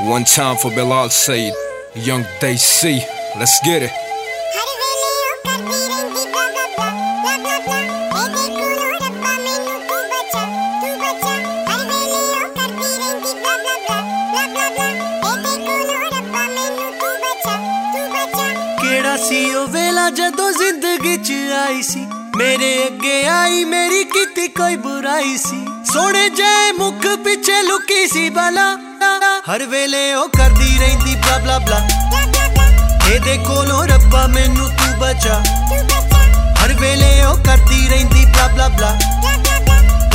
One time for Bilal Said, Young Day C. Let's get it. ਕਿਹੜਾ ਸੀ ਉਹ ਵੇਲਾ ਜਦੋਂ ਜ਼ਿੰਦਗੀ 'ਚ ਆਈ ਸੀ ਮੇਰੇ ਅੱਗੇ ਆਈ ਮੇਰੀ ਕੀਤੀ ਕੋਈ ਬੁਰਾਈ ਸੀ ਸੋਹਣੇ ਜੇ ਮੁਖ ਪਿੱਛੇ ਲੁਕੀ ਸੀ ਬਲਾ ਹਰ ਵੇਲੇ ਉਹ ਕਰਦੀ ਰਹਿੰਦੀ ਬਲਾ ਬਲਾ ਬਲਾ ਇਹਦੇ ਕੋਲੋਂ ਰੱਬਾ, ਮੈਨੂੰ ਤੂੰ ਬਚਾ। ਹਰ ਵੇਲੇ ਉਹ ਕਰਦੀ ਰਹਿੰਦੀ ਬਲਾ ਬਲਾ ਬਲਾ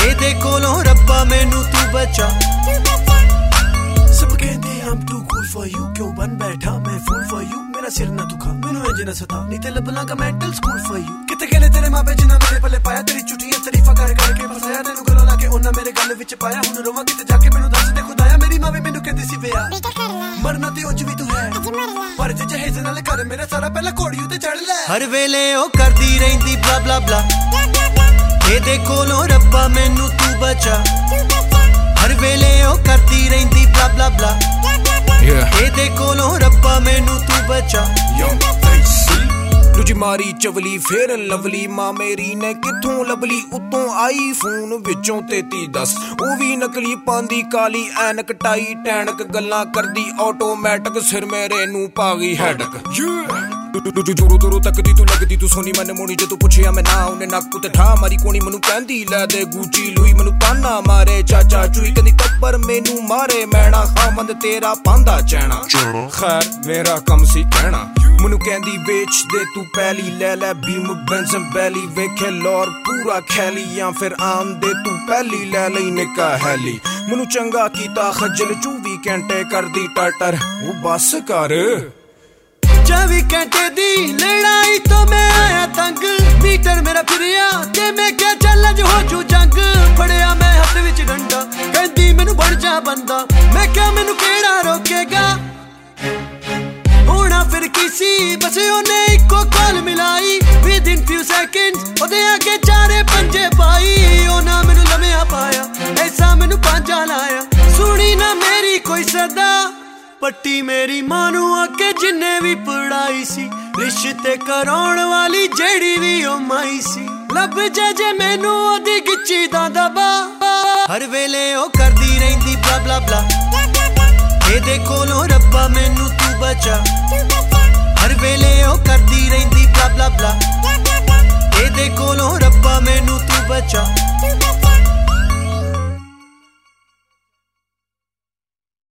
ਇਹਦੇ ਕੋਲੋਂ ਰੱਬਾ, ਮੈਨੂੰ ਤੂੰ ਬਚਾ। ਸਭ ਕਹਿੰਦੇ ਹਮ ਤੂੰ ਕੂਲ ਫॉर ਯੂ ਕਿਉਂ ਬਨ ਬੈਠਾ ਮੈਂ ਫੂਲ ਫॉर ਯੂ ਮੇਰਾ ਸਿਰ ਨਾ ਦੁਖਾ, ਮੈਨੂੰ ਇਹ ਜਨਾ ਸਤਾ। ਨਹੀਂ ਤੇ ਲੱਭਣਾ ਕਾ ਮੈਂਟਲ ਸਕੂਲ ਫॉर ਯੂ ਕਿਤੇ ਕਹਿੰਦੇ ਤੇਰੇ ਮਾਪੇ ਜਿਨ੍ਹਾਂ ਮੇਰੇ ਪੱਲੇ ਪਾਇਆ? ਤੇਰੀ ਚੁਟੀਆਂ ਤਰੀਫਾ ਕਰ ਕਰਕੇ ਫਸਾਇਆ। ਤੈਨੂੰ ਗਲੋਂ ਲਾ ਕੇ ਉਹਨਾਂ ਮੇਰੇ ਗੱਲ ਵਿੱਚ ਪਾਇਆ। ਹੁਣ ਰੋਵਾਂ ਕਿਤੇ ਜਾ ਮਰਨਾ ਤੇ ਉੱਚ ਵੀ ਤੂੰ ਹੈ। ਪਰ ਜੇ ਜਹੇਜ਼ ਨਾਲ ਕਰ ਮੇਰਾ ਸਾਰਾ ਪਹਿਲਾਂ ਘੋੜੀ ਉਤੇ ਚੜ ਲੈ। ਹਰ ਵੇਲੇ ਉਹ ਕਰਦੀ ਰਹਿੰਦੀ ਬਲਾ ਬਲਾ ਬਲਾ ਇਹਦੇ ਕੋਲੋਂ ਰੱਬਾ ਮੈਨੂੰ ਤੂੰ ਬਚਾ। ਹਰ ਵੇਲੇ ਉਹ ਕਰਦੀ ਰਹਿੰਦੀ ਬਲਾ ਬਲਾ ਬਲਾ. ਇਹਦੇ ਕੋਲੋਂ ਰੱਬਾ ਮੈਨੂੰ ਤੂੰ ਬਚਾ। ਮਾਰੀ ਚਵਲੀ ਫੇਰ ਲਵਲੀ ਮਾਂ ਮੇਰੀ ਨੇ ਕਿੱਥੋਂ ਲਬਲੀ ਉਤੋਂ ਆਈ ਫੋਨ ਵਿੱਚੋਂ 33 10 ਉਹ ਵੀ ਨਕਲੀ ਪਾਂਦੀ ਕਾਲੀ ਐਨਕ ਟਾਈ ਟੈਣਕ ਗੱਲਾਂ ਕਰਦੀ ਆਟੋਮੈਟਿਕ ਸਿਰ ਮੇਰੇ ਨੂੰ ਪਾ ਗਈ ਹੈਡਕ। ਦੂਰੂ ਦੂਰੂ ਤੱਕਦੀ ਤੂੰ ਲੱਗਦੀ ਤੂੰ ਸੋਨੀ ਮਨ ਮੋਣੀ ਜੇ ਤੂੰ ਪੁੱਛਿਆ ਮੈਂ ਨਾ ਉਹਨੇ ਨੱਕ ਤੇ ਠਾ ਮਾਰੀ ਕੋਣੀ ਮੈਨੂੰ ਕਹਿੰਦੀ ਲੈ ਦੇ ਗੂਚੀ ਲੂਈ ਮੈਨੂੰ ਤਾਨਾ ਮਾਰੇ ਚਾਚਾ ਚੂਈ ਕਹਿੰਦੀ ਟੱਬਰ ਮੈਨੂੰ ਮਾਰੇ ਮੈਣਾ ਖਾਮੰਦ ਤੇਰਾ ਪਾਂਦਾ ਚੈਣਾ। ਖੈਰ ਮੇਰਾ ਕੰਮ ਸੀ ਕਹਿਣਾ। ਮੈਨੂੰ ਕਹਿੰਦੀ ਵੇਚ ਦੇ ਤੂੰ ਪਹਿਲੀ ਲੈ ਲੈ ਬੀਮ ਬੈਂਜ਼ਮ ਬੈਲੀ, ਵੇਖੇ ਲੋਰ ਪੂਰਾ ਖੈਲੀ, ਜਾਂ ਫਿਰ ਆਮ ਦੇ ਤੂੰ ਪਹਿਲੀ ਲੈ ਲਈ ਨਿੱਕਾ ਹੈਲੀ। ਮੈਨੂੰ ਚੰਗਾ ਕੀਤਾ ਖੱਜਲ 24 ਘੰਟੇ ਕਰਦੀ ਟਟਰ, ਉਹ ਬੱਸ ਕਰ। 24 ਘੰਟੇ ਦੀ ਲੜਾਈ ਤੋਂ ਮੈਂ ਆਇਆ ਤੰਗ, ਮੀਟਰ ਮੇਰਾ ਫਿਰਿਆ, ਤੇ ਮੈਂ ਕਿਹਾ ਚੱਲ ਅੱਜ ਹੋ ਜੂ ਜੰਗ। ਫੜਿਆ ਮੈਂ ਹੱਥ ਵਿੱਚ ਡੰਡਾ, ਕਹਿੰਦੀ ਮੈਨੂੰ ਬਣ ਜਾ ਬੰਦਾ, ਮੈਂ ਕਿਹਾ ਮੈਨੂੰ ਕਿਹੜਾ ਰੋਕੇਗਾ? ਹੋਣਾ ਫਿਰ ਕਿਸੇ ਬਸ ਉਹਨੇ ਇੱਕੋ ਕਾਲ ਮਿਲਾਈ। ਵਿਦਿਨ ਫਿਊ ਸੈਕਿੰਡਸ ਉਹਦੇ ਅੱਗੇ ਚਾਰੇ ਪੰਜੇ ਪਾਈ। ਉਹਨਾਂ ਮੈਨੂੰ ਲਮਿਆ ਪਾਇਆ, ਐਸਾ ਮੈਨੂੰ ਪਾਂਜਾ ਲਾਇਆ। ਸੁਣੀ ਨਾ ਮੇਰੀ ਕੋਈ ਸਦਾ। ਪੱਟੀ ਮੇਰੀ ਮਾਂ ਨੂੰ ਅੱਗੇ ਜਿੰਨੇ ਵੀ ਪੜਾਈ ਸੀ, ਰਿਸ਼ਤੇ ਕਰਾਉਣ ਵਾਲੀ ਜਿਹੜੀ ਵੀ ਉਹ ਮਾਈ ਸੀ। ਲੱਭ ਜੇ ਜੇ ਮੈਨੂੰ ਉਹਦੀ ਗਿੱਚੀ ਦਾ ਦਬਾ। ਹਰ ਵੇਲੇ ਉਹ ਕਰਦੀ ਰਹਿੰਦੀ ਬਲਾ ਬਲਾ ਬਲਾ ਇਹਦੇ ਕੋਲੋਂ ਰੱਬਾ, ਮੈਨੂੰ ਤੂੰ ਬਚਾ। ਹਰ ਵੇਲੇ ਉਹ ਕਰਦੀ ਰਹਿੰਦੀ, ਬਲਾ ਬਲਾ ਬਲਾ। ਇਹਦੇ ਕੋਲੋਂ ਰੱਬਾ, ਮੈਨੂੰ ਤੂੰ ਬਚਾ।